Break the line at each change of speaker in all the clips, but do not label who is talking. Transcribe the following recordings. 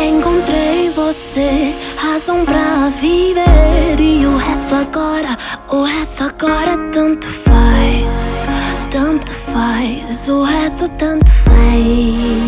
Encontrei você, razão pra viver. E o resto agora, o resto agora tanto faz. Tanto faz, o resto tanto faz.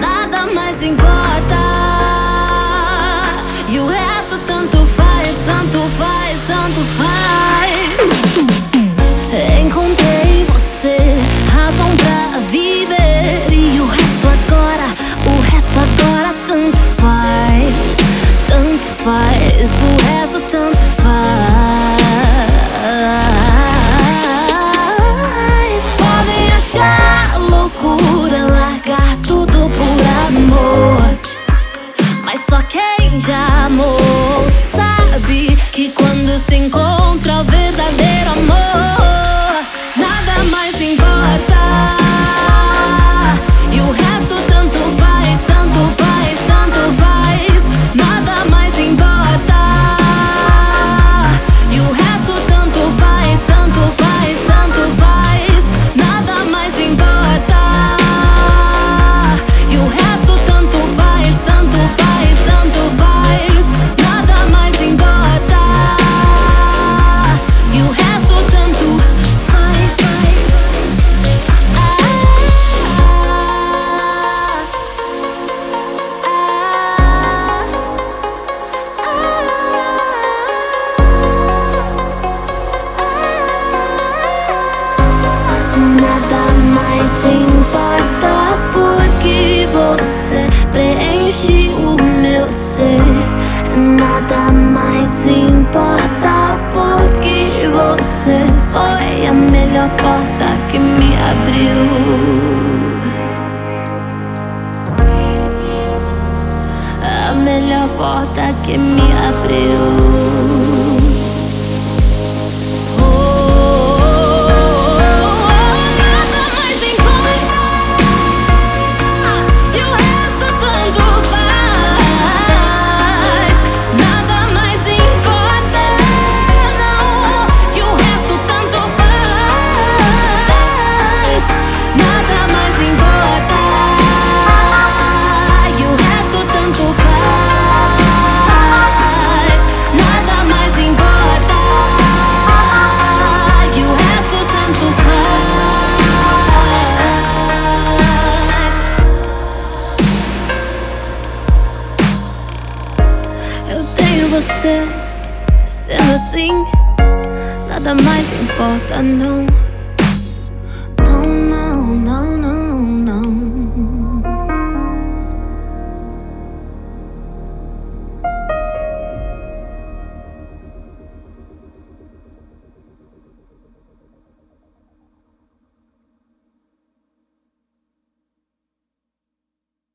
Nada mais 5 ser. Nada mais importa porque você foi a melhor porta que me abriu. A melhor porta que me abriu. Assim, nada mais importa, não